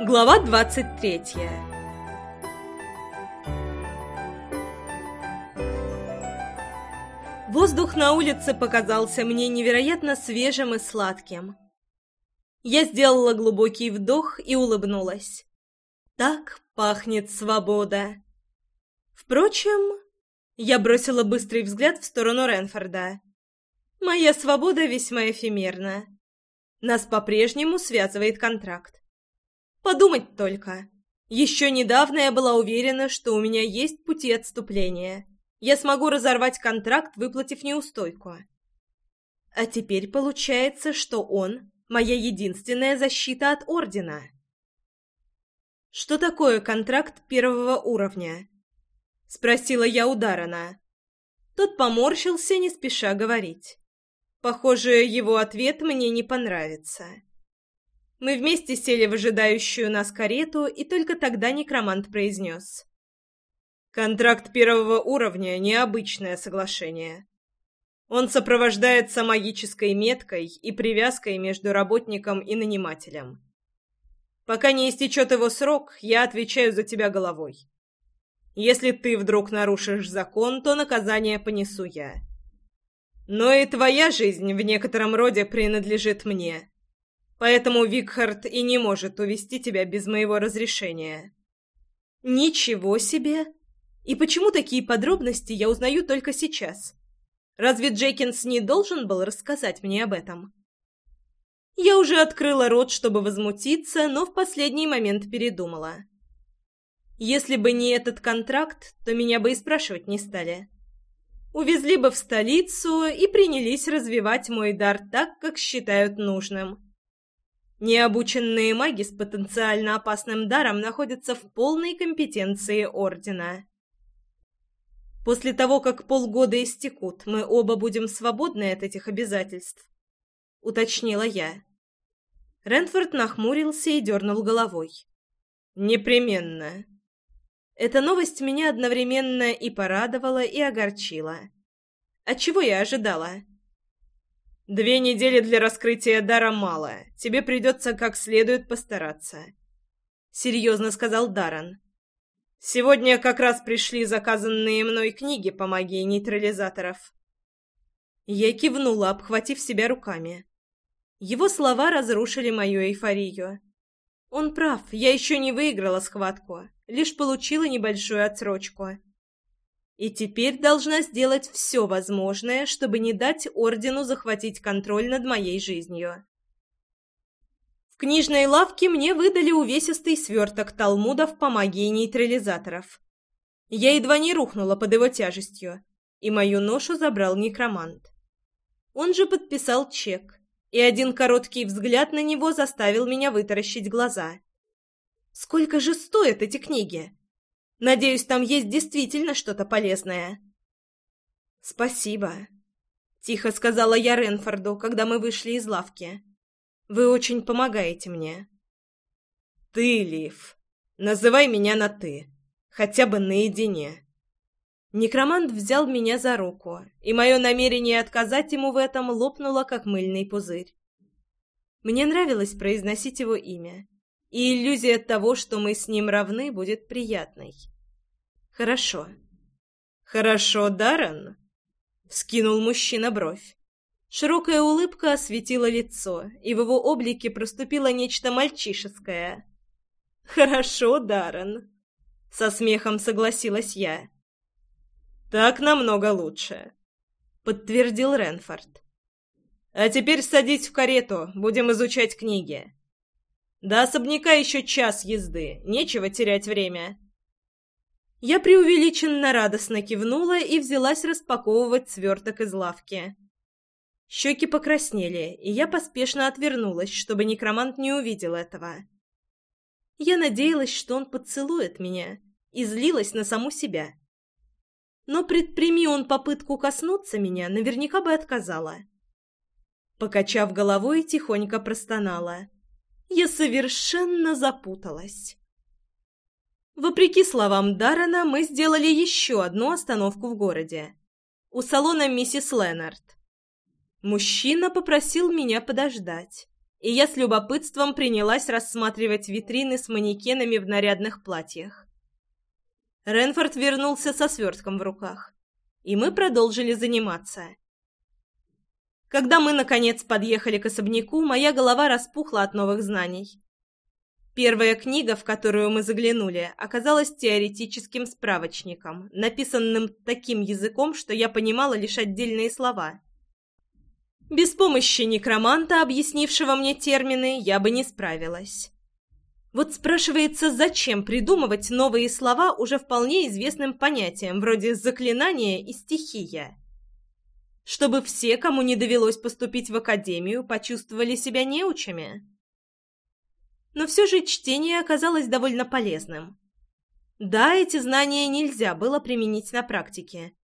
Глава 23 Воздух на улице показался мне невероятно свежим и сладким. Я сделала глубокий вдох и улыбнулась. Так пахнет свобода. Впрочем, я бросила быстрый взгляд в сторону Ренфорда. Моя свобода весьма эфемерна. Нас по-прежнему связывает контракт. Подумать только. Еще недавно я была уверена, что у меня есть пути отступления. Я смогу разорвать контракт, выплатив неустойку. А теперь получается, что он — моя единственная защита от Ордена. «Что такое контракт первого уровня?» — спросила я у Дарана. Тот поморщился, не спеша говорить. Похоже, его ответ мне не понравится. Мы вместе сели в ожидающую нас карету, и только тогда некромант произнес. «Контракт первого уровня — необычное соглашение. Он сопровождается магической меткой и привязкой между работником и нанимателем. Пока не истечет его срок, я отвечаю за тебя головой. Если ты вдруг нарушишь закон, то наказание понесу я. Но и твоя жизнь в некотором роде принадлежит мне». Поэтому Викхард и не может увести тебя без моего разрешения». «Ничего себе! И почему такие подробности я узнаю только сейчас? Разве Джекинс не должен был рассказать мне об этом?» Я уже открыла рот, чтобы возмутиться, но в последний момент передумала. Если бы не этот контракт, то меня бы и спрашивать не стали. Увезли бы в столицу и принялись развивать мой дар так, как считают нужным – Необученные маги с потенциально опасным даром находятся в полной компетенции Ордена. После того, как полгода истекут, мы оба будем свободны от этих обязательств», — уточнила я. Ренфорд нахмурился и дернул головой. «Непременно». Эта новость меня одновременно и порадовала, и огорчила. От чего я ожидала? Две недели для раскрытия дара мало. Тебе придется как следует постараться. Серьезно сказал Даран. Сегодня как раз пришли заказанные мной книги по магии нейтрализаторов. Я кивнула, обхватив себя руками. Его слова разрушили мою эйфорию. Он прав, я еще не выиграла схватку, лишь получила небольшую отсрочку и теперь должна сделать все возможное, чтобы не дать Ордену захватить контроль над моей жизнью. В книжной лавке мне выдали увесистый сверток талмудов по магии нейтрализаторов. Я едва не рухнула под его тяжестью, и мою ношу забрал некромант. Он же подписал чек, и один короткий взгляд на него заставил меня вытаращить глаза. «Сколько же стоят эти книги?» Надеюсь, там есть действительно что-то полезное». «Спасибо», — тихо сказала я Ренфорду, когда мы вышли из лавки. «Вы очень помогаете мне». «Ты, Лив, называй меня на «ты», хотя бы наедине». Некромант взял меня за руку, и мое намерение отказать ему в этом лопнуло, как мыльный пузырь. Мне нравилось произносить его имя, и иллюзия того, что мы с ним равны, будет приятной. Хорошо. Хорошо, Даррен? Вскинул мужчина бровь. Широкая улыбка осветила лицо, и в его облике проступило нечто мальчишеское. «Хорошо, Даррен», — со смехом согласилась я. «Так намного лучше», — подтвердил Ренфорд. «А теперь садись в карету, будем изучать книги». До особняка еще час езды, нечего терять время. Я преувеличенно радостно кивнула и взялась распаковывать сверток из лавки. Щеки покраснели, и я поспешно отвернулась, чтобы некромант не увидел этого. Я надеялась, что он поцелует меня, и злилась на саму себя. Но предприми он попытку коснуться меня, наверняка бы отказала. Покачав головой, тихонько простонала — я совершенно запуталась. Вопреки словам Даррена, мы сделали еще одну остановку в городе. У салона миссис Леннард. Мужчина попросил меня подождать, и я с любопытством принялась рассматривать витрины с манекенами в нарядных платьях. Ренфорд вернулся со свертком в руках, и мы продолжили заниматься – когда мы, наконец, подъехали к особняку, моя голова распухла от новых знаний. Первая книга, в которую мы заглянули, оказалась теоретическим справочником, написанным таким языком, что я понимала лишь отдельные слова. Без помощи некроманта, объяснившего мне термины, я бы не справилась. Вот спрашивается, зачем придумывать новые слова уже вполне известным понятиям, вроде «заклинание» и «стихия»? чтобы все, кому не довелось поступить в академию, почувствовали себя неучами. Но все же чтение оказалось довольно полезным. Да, эти знания нельзя было применить на практике.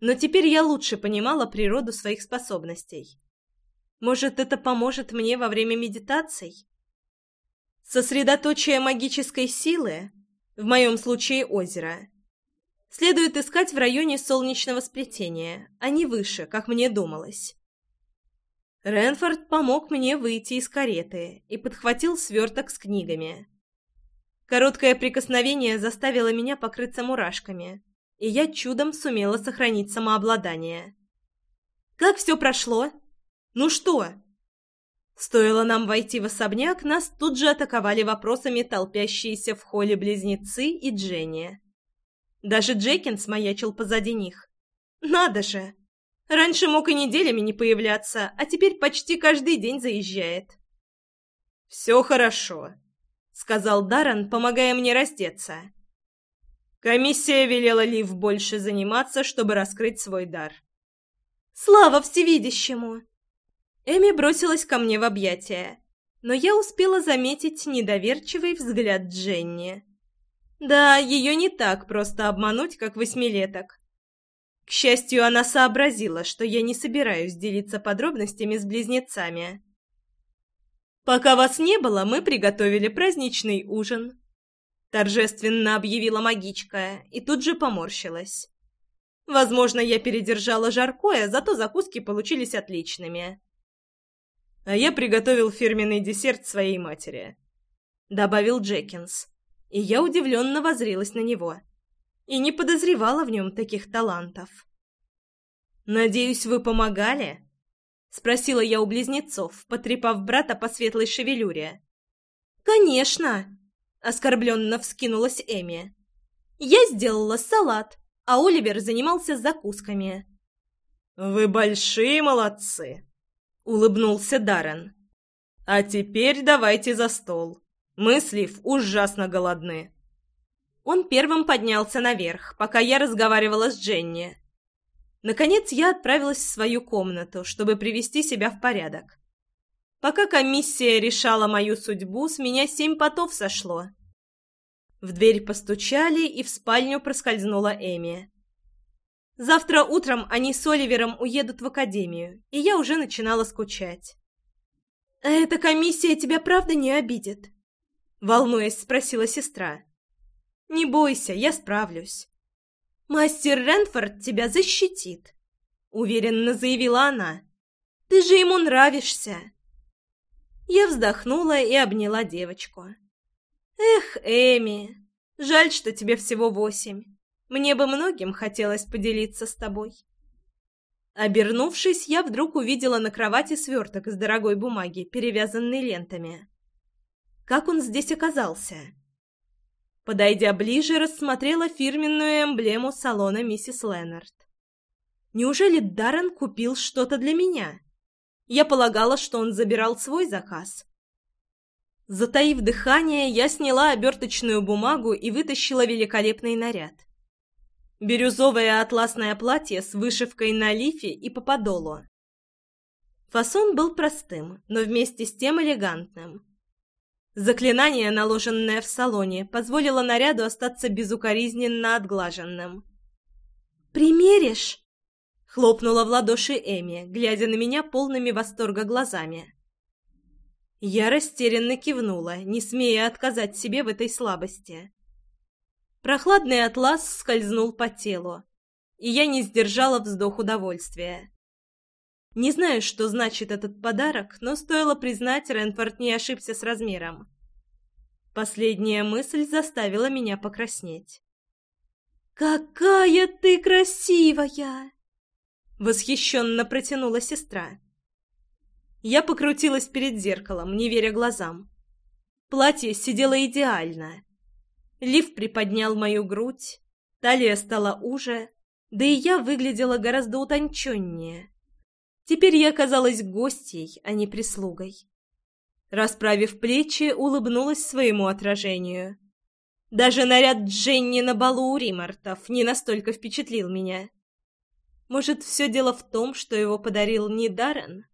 Но теперь я лучше понимала природу своих способностей. Может, это поможет мне во время медитаций? Сосредоточие магической силы, в моем случае озера. Следует искать в районе солнечного сплетения, а не выше, как мне думалось. Ренфорд помог мне выйти из кареты и подхватил сверток с книгами. Короткое прикосновение заставило меня покрыться мурашками, и я чудом сумела сохранить самообладание. «Как все прошло? Ну что?» Стоило нам войти в особняк, нас тут же атаковали вопросами толпящиеся в холле близнецы и Дженни. Даже Джекинс маячил позади них. Надо же! Раньше мог и неделями не появляться, а теперь почти каждый день заезжает. «Все хорошо», — сказал Даррен, помогая мне раздеться. Комиссия велела Лив больше заниматься, чтобы раскрыть свой дар. «Слава всевидящему!» Эми бросилась ко мне в объятия, но я успела заметить недоверчивый взгляд Дженни. Да, ее не так просто обмануть, как восьмилеток. К счастью, она сообразила, что я не собираюсь делиться подробностями с близнецами. «Пока вас не было, мы приготовили праздничный ужин», — торжественно объявила магичка и тут же поморщилась. «Возможно, я передержала жаркое, зато закуски получились отличными». «А я приготовил фирменный десерт своей матери», — добавил Джекинс и я удивленно возрилась на него. И не подозревала в нем таких талантов. «Надеюсь, вы помогали?» — спросила я у близнецов, потрепав брата по светлой шевелюре. «Конечно!» — оскорбленно вскинулась Эми. «Я сделала салат, а Оливер занимался закусками». «Вы большие молодцы!» — улыбнулся Даррен. «А теперь давайте за стол. Мысли ужасно голодны. Он первым поднялся наверх, пока я разговаривала с Дженни. Наконец я отправилась в свою комнату, чтобы привести себя в порядок. Пока комиссия решала мою судьбу, с меня семь потов сошло. В дверь постучали, и в спальню проскользнула Эми. Завтра утром они с Оливером уедут в академию, и я уже начинала скучать. «Эта комиссия тебя правда не обидит?» волнуясь, спросила сестра. «Не бойся, я справлюсь. Мастер Ренфорд тебя защитит», — уверенно заявила она. «Ты же ему нравишься». Я вздохнула и обняла девочку. «Эх, Эми, жаль, что тебе всего восемь. Мне бы многим хотелось поделиться с тобой». Обернувшись, я вдруг увидела на кровати сверток из дорогой бумаги, перевязанный лентами как он здесь оказался. Подойдя ближе, рассмотрела фирменную эмблему салона миссис Леннард. Неужели Даррен купил что-то для меня? Я полагала, что он забирал свой заказ. Затаив дыхание, я сняла оберточную бумагу и вытащила великолепный наряд. Бирюзовое атласное платье с вышивкой на лифе и по подолу. Фасон был простым, но вместе с тем элегантным. Заклинание, наложенное в салоне, позволило наряду остаться безукоризненно отглаженным. «Примеришь?» — хлопнула в ладоши Эми, глядя на меня полными восторга глазами. Я растерянно кивнула, не смея отказать себе в этой слабости. Прохладный атлас скользнул по телу, и я не сдержала вздох удовольствия. Не знаю, что значит этот подарок, но стоило признать, Ренфорд не ошибся с размером. Последняя мысль заставила меня покраснеть. «Какая ты красивая!» Восхищенно протянула сестра. Я покрутилась перед зеркалом, не веря глазам. Платье сидело идеально. Лиф приподнял мою грудь, талия стала уже, да и я выглядела гораздо утонченнее. Теперь я казалась гостьей, а не прислугой. Расправив плечи, улыбнулась своему отражению. Даже наряд Дженни на балу у Римартов не настолько впечатлил меня. Может, все дело в том, что его подарил не Даррен?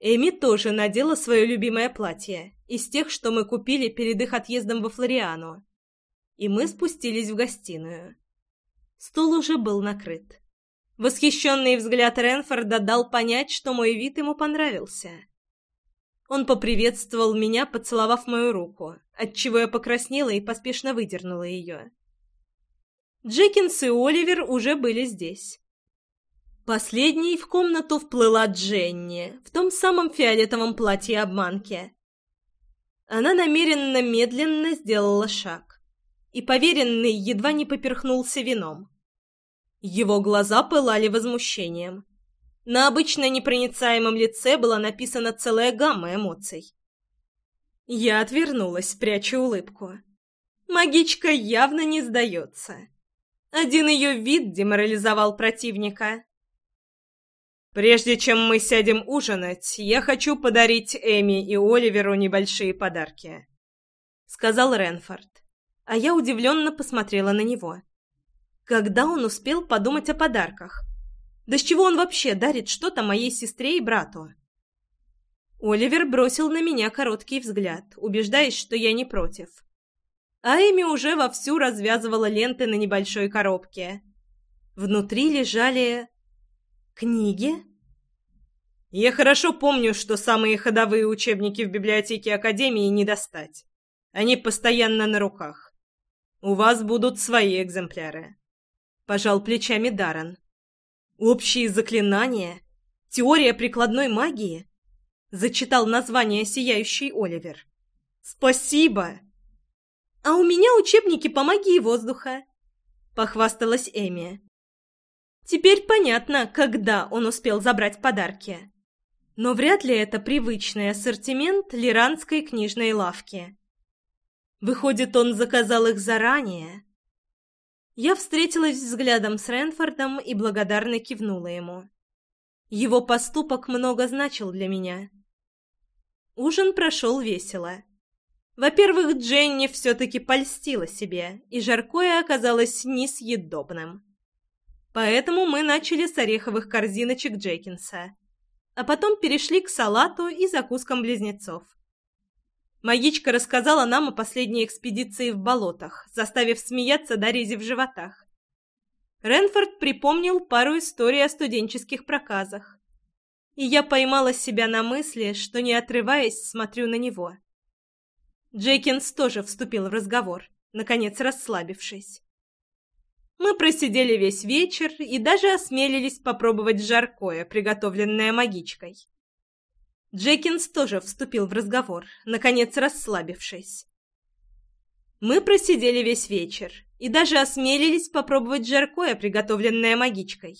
Эми тоже надела свое любимое платье, из тех, что мы купили перед их отъездом во Флориану. И мы спустились в гостиную. Стол уже был накрыт. Восхищенный взгляд Ренфорда дал понять, что мой вид ему понравился. Он поприветствовал меня, поцеловав мою руку, отчего я покраснела и поспешно выдернула ее. Джекинс и Оливер уже были здесь. Последней в комнату вплыла Дженни в том самом фиолетовом платье-обманке. Она намеренно медленно сделала шаг, и поверенный едва не поперхнулся вином. Его глаза пылали возмущением. На обычно непроницаемом лице была написана целая гамма эмоций. Я отвернулась, пряча улыбку. Магичка явно не сдается. Один ее вид деморализовал противника. «Прежде чем мы сядем ужинать, я хочу подарить Эми и Оливеру небольшие подарки», — сказал Ренфорд, а я удивленно посмотрела на него когда он успел подумать о подарках. Да с чего он вообще дарит что-то моей сестре и брату? Оливер бросил на меня короткий взгляд, убеждаясь, что я не против. А Эми уже вовсю развязывала ленты на небольшой коробке. Внутри лежали... книги? Я хорошо помню, что самые ходовые учебники в библиотеке Академии не достать. Они постоянно на руках. У вас будут свои экземпляры пожал плечами Даррен. «Общие заклинания? Теория прикладной магии?» Зачитал название сияющий Оливер. «Спасибо!» «А у меня учебники по магии воздуха», — похвасталась Эми. Теперь понятно, когда он успел забрать подарки. Но вряд ли это привычный ассортимент лиранской книжной лавки. Выходит, он заказал их заранее. Я встретилась взглядом с Ренфордом и благодарно кивнула ему. Его поступок много значил для меня. Ужин прошел весело. Во-первых, Дженни все-таки польстила себе, и жаркое оказалось несъедобным. Поэтому мы начали с ореховых корзиночек Джекинса, а потом перешли к салату и закускам близнецов. Магичка рассказала нам о последней экспедиции в болотах, заставив смеяться Дарези в животах. Ренфорд припомнил пару историй о студенческих проказах. И я поймала себя на мысли, что, не отрываясь, смотрю на него. Джекинс тоже вступил в разговор, наконец расслабившись. Мы просидели весь вечер и даже осмелились попробовать жаркое, приготовленное магичкой. Джекинс тоже вступил в разговор, наконец расслабившись. Мы просидели весь вечер и даже осмелились попробовать жаркое, приготовленное магичкой.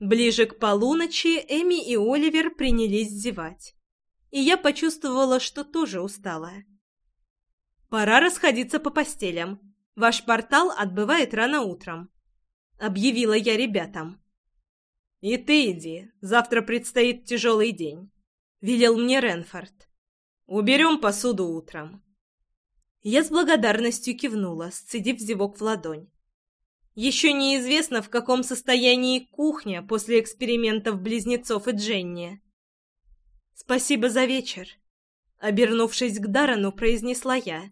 Ближе к полуночи Эми и Оливер принялись зевать, и я почувствовала, что тоже устала. «Пора расходиться по постелям. Ваш портал отбывает рано утром», — объявила я ребятам. «И ты иди, завтра предстоит тяжелый день» велел мне Ренфорд. «Уберем посуду утром». Я с благодарностью кивнула, сцедив зевок в ладонь. Еще неизвестно, в каком состоянии кухня после экспериментов близнецов и Дженни. «Спасибо за вечер», — обернувшись к Дарану, произнесла я.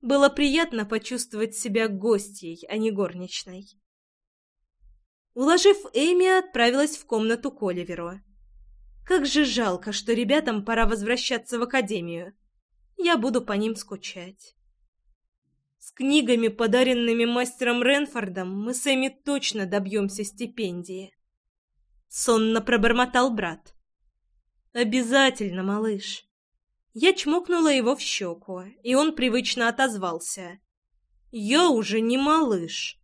Было приятно почувствовать себя гостьей, а не горничной. Уложив Эми, отправилась в комнату к Оливеру. Как же жалко, что ребятам пора возвращаться в академию. Я буду по ним скучать. С книгами, подаренными мастером Ренфордом, мы с Эми точно добьемся стипендии. Сонно пробормотал брат. «Обязательно, малыш». Я чмокнула его в щеку, и он привычно отозвался. «Я уже не малыш».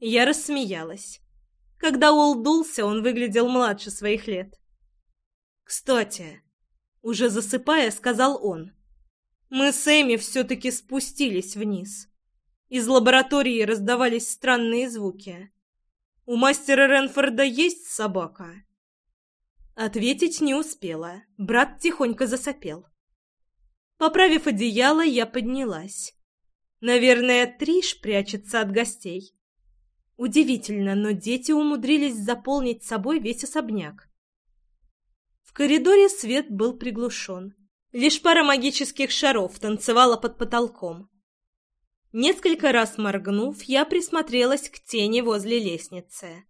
Я рассмеялась. Когда Уолл дулся, он выглядел младше своих лет. Кстати, уже засыпая, сказал он. Мы с Эми все-таки спустились вниз. Из лаборатории раздавались странные звуки. У мастера Ренфорда есть собака? Ответить не успела. Брат тихонько засопел. Поправив одеяло, я поднялась. Наверное, Триш прячется от гостей. Удивительно, но дети умудрились заполнить собой весь особняк. В коридоре свет был приглушен. Лишь пара магических шаров танцевала под потолком. Несколько раз моргнув, я присмотрелась к тени возле лестницы.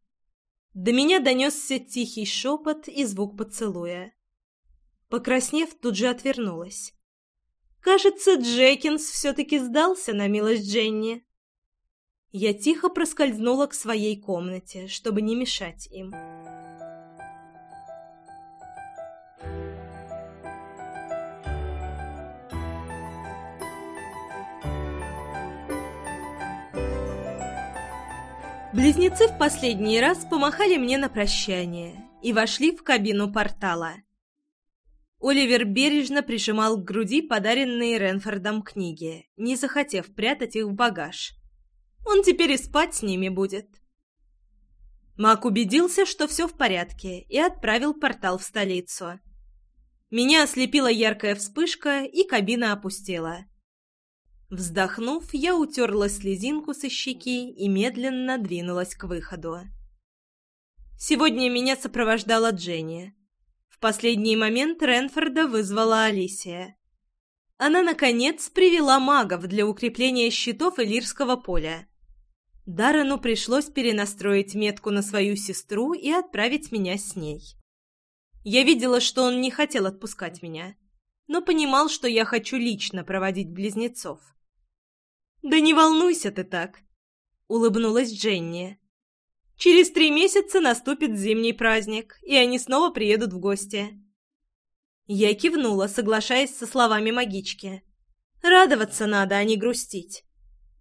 До меня донесся тихий шепот и звук поцелуя. Покраснев, тут же отвернулась. Кажется, Джекинс все-таки сдался на милость Дженни. Я тихо проскользнула к своей комнате, чтобы не мешать им. Близнецы в последний раз помахали мне на прощание и вошли в кабину портала. Оливер бережно прижимал к груди подаренные Ренфордом книги, не захотев прятать их в багаж. Он теперь и спать с ними будет. Мак убедился, что все в порядке, и отправил портал в столицу. Меня ослепила яркая вспышка, и кабина опустела. Вздохнув, я утерла слезинку со щеки и медленно двинулась к выходу. Сегодня меня сопровождала Дженни. В последний момент Ренфорда вызвала Алисия. Она, наконец, привела магов для укрепления щитов Элирского поля. Дарану пришлось перенастроить метку на свою сестру и отправить меня с ней. Я видела, что он не хотел отпускать меня, но понимал, что я хочу лично проводить близнецов. «Да не волнуйся ты так», — улыбнулась Дженни. «Через три месяца наступит зимний праздник, и они снова приедут в гости». Я кивнула, соглашаясь со словами магички. «Радоваться надо, а не грустить.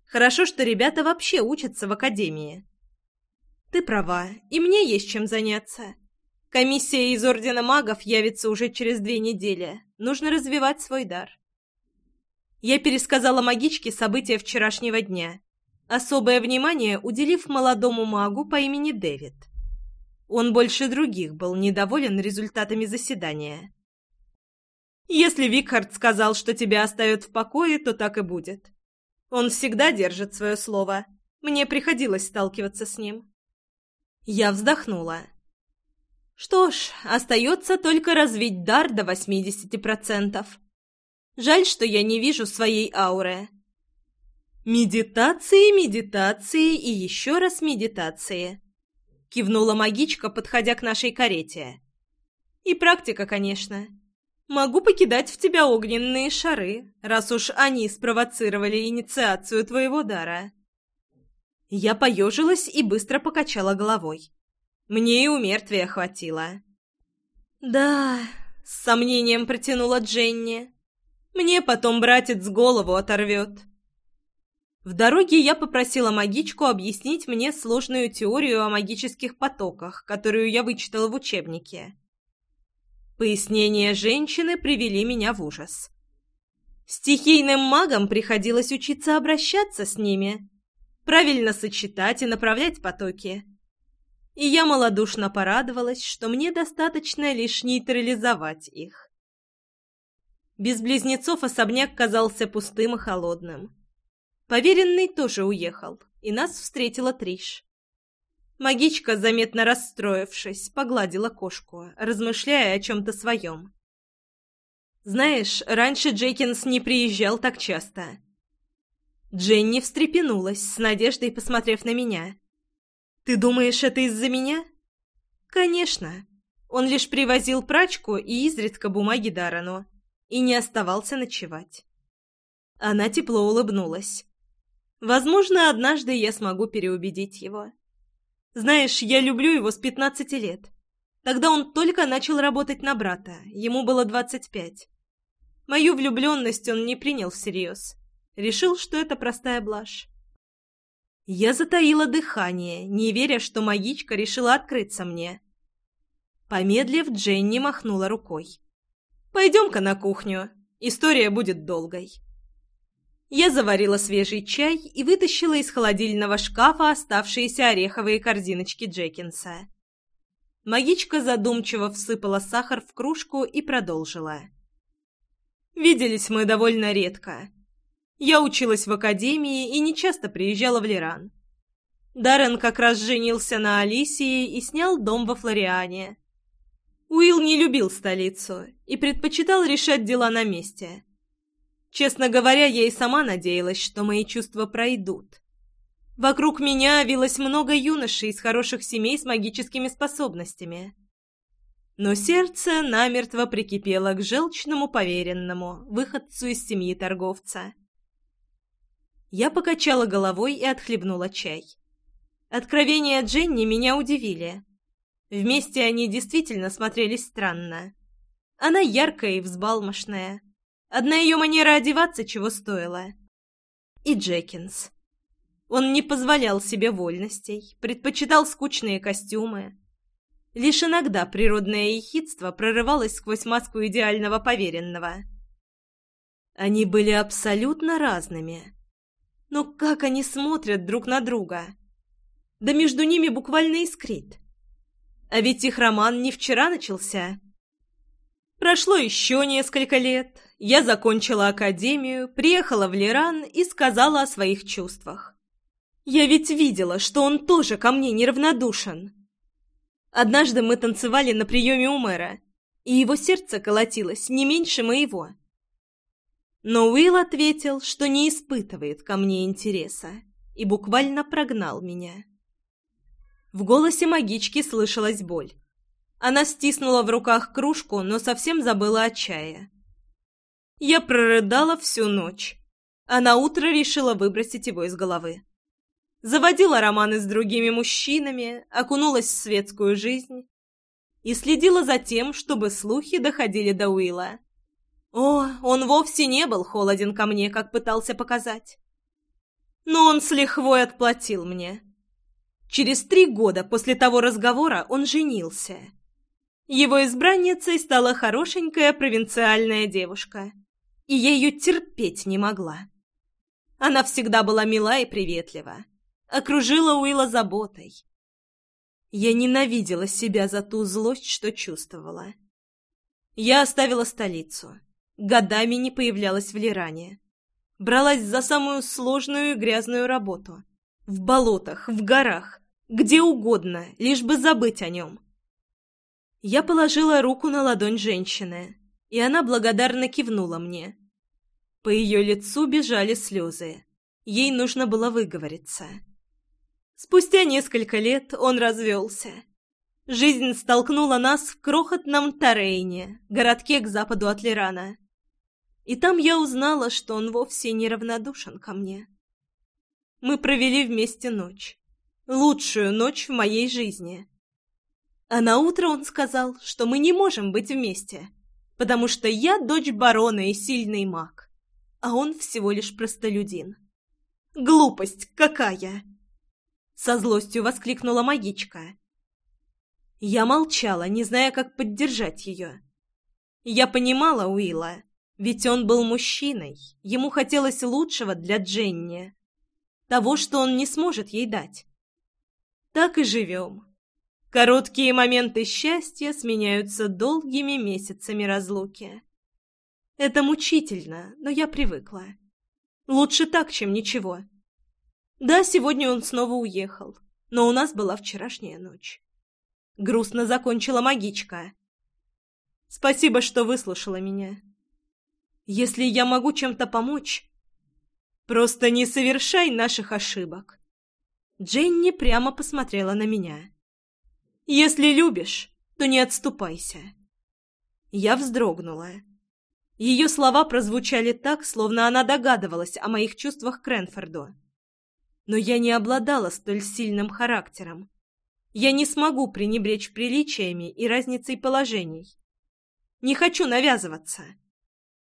Хорошо, что ребята вообще учатся в академии». «Ты права, и мне есть чем заняться. Комиссия из Ордена магов явится уже через две недели. Нужно развивать свой дар». Я пересказала магичке события вчерашнего дня, особое внимание уделив молодому магу по имени Дэвид. Он больше других был недоволен результатами заседания. «Если Викхард сказал, что тебя оставят в покое, то так и будет. Он всегда держит свое слово. Мне приходилось сталкиваться с ним». Я вздохнула. «Что ж, остается только развить дар до 80%. Жаль, что я не вижу своей ауры. Медитации, медитации и еще раз медитации. Кивнула магичка, подходя к нашей карете. И практика, конечно. Могу покидать в тебя огненные шары, раз уж они спровоцировали инициацию твоего дара. Я поежилась и быстро покачала головой. Мне и умертвия хватило. «Да...» — с сомнением протянула Дженни. Мне потом братец голову оторвет. В дороге я попросила магичку объяснить мне сложную теорию о магических потоках, которую я вычитала в учебнике. Пояснения женщины привели меня в ужас. Стихийным магам приходилось учиться обращаться с ними, правильно сочетать и направлять потоки. И я малодушно порадовалась, что мне достаточно лишь нейтрализовать их. Без близнецов особняк казался пустым и холодным. Поверенный тоже уехал, и нас встретила Триш. Магичка, заметно расстроившись, погладила кошку, размышляя о чем-то своем. «Знаешь, раньше Джейкинс не приезжал так часто». Дженни встрепенулась, с надеждой посмотрев на меня. «Ты думаешь, это из-за меня?» «Конечно. Он лишь привозил прачку и изредка бумаги Дарану и не оставался ночевать. Она тепло улыбнулась. «Возможно, однажды я смогу переубедить его. Знаешь, я люблю его с пятнадцати лет. Тогда он только начал работать на брата, ему было двадцать пять. Мою влюбленность он не принял всерьез. Решил, что это простая блажь. Я затаила дыхание, не веря, что магичка решила открыться мне. Помедлив, Дженни махнула рукой. Пойдем-ка на кухню. История будет долгой. Я заварила свежий чай и вытащила из холодильного шкафа оставшиеся ореховые корзиночки Джекинса. Магичка задумчиво всыпала сахар в кружку и продолжила. «Виделись мы довольно редко. Я училась в академии и нечасто приезжала в Лиран. Даррен как раз женился на Алисии и снял дом во Флориане, Уилл не любил столицу и предпочитал решать дела на месте. Честно говоря, я и сама надеялась, что мои чувства пройдут. Вокруг меня вилось много юношей из хороших семей с магическими способностями. Но сердце намертво прикипело к желчному поверенному, выходцу из семьи торговца. Я покачала головой и отхлебнула чай. Откровения Дженни меня удивили. Вместе они действительно смотрелись странно. Она яркая и взбалмошная. Одна ее манера одеваться чего стоила. И Джекинс. Он не позволял себе вольностей, предпочитал скучные костюмы. Лишь иногда природное ехидство прорывалось сквозь маску идеального поверенного. Они были абсолютно разными. Но как они смотрят друг на друга? Да между ними буквально искрит. А ведь их роман не вчера начался. Прошло еще несколько лет. Я закончила академию, приехала в Лиран и сказала о своих чувствах. Я ведь видела, что он тоже ко мне неравнодушен. Однажды мы танцевали на приеме у мэра, и его сердце колотилось не меньше моего. Но Уилл ответил, что не испытывает ко мне интереса, и буквально прогнал меня. В голосе магички слышалась боль. Она стиснула в руках кружку, но совсем забыла о чае. Я прорыдала всю ночь, а на утро решила выбросить его из головы. Заводила романы с другими мужчинами, окунулась в светскую жизнь и следила за тем, чтобы слухи доходили до Уилла. О, он вовсе не был холоден ко мне, как пытался показать. Но он с лихвой отплатил мне. Через три года после того разговора он женился. Его избранницей стала хорошенькая провинциальная девушка, и я ее терпеть не могла. Она всегда была мила и приветлива, окружила Уилла заботой. Я ненавидела себя за ту злость, что чувствовала. Я оставила столицу, годами не появлялась в Лиране, бралась за самую сложную и грязную работу — в болотах, в горах, где угодно, лишь бы забыть о нем. Я положила руку на ладонь женщины, и она благодарно кивнула мне. По ее лицу бежали слезы. Ей нужно было выговориться. Спустя несколько лет он развелся. Жизнь столкнула нас в крохотном Тарейне, городке к западу от Лирана. И там я узнала, что он вовсе не равнодушен ко мне. Мы провели вместе ночь лучшую ночь в моей жизни. А на утро он сказал, что мы не можем быть вместе, потому что я дочь барона и сильный маг, а он всего лишь простолюдин. Глупость какая! Со злостью воскликнула магичка. Я молчала, не зная, как поддержать ее. Я понимала Уилла, ведь он был мужчиной, ему хотелось лучшего для Дженни, того, что он не сможет ей дать так и живем. Короткие моменты счастья сменяются долгими месяцами разлуки. Это мучительно, но я привыкла. Лучше так, чем ничего. Да, сегодня он снова уехал, но у нас была вчерашняя ночь. Грустно закончила магичка. Спасибо, что выслушала меня. Если я могу чем-то помочь, просто не совершай наших ошибок. Дженни прямо посмотрела на меня. «Если любишь, то не отступайся». Я вздрогнула. Ее слова прозвучали так, словно она догадывалась о моих чувствах к Ренфорду. Но я не обладала столь сильным характером. Я не смогу пренебречь приличиями и разницей положений. Не хочу навязываться.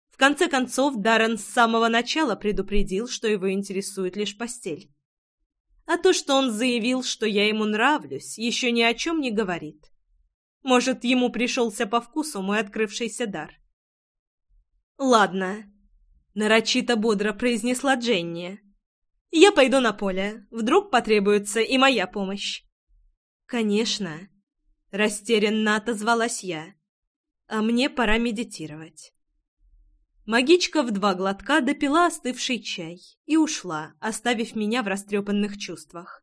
В конце концов, Даррен с самого начала предупредил, что его интересует лишь постель. А то, что он заявил, что я ему нравлюсь, еще ни о чем не говорит. Может, ему пришелся по вкусу мой открывшийся дар. «Ладно», — нарочито бодро произнесла Дженни. «Я пойду на поле. Вдруг потребуется и моя помощь». «Конечно», — растерянно отозвалась я. «А мне пора медитировать». Магичка в два глотка допила остывший чай и ушла, оставив меня в растрепанных чувствах.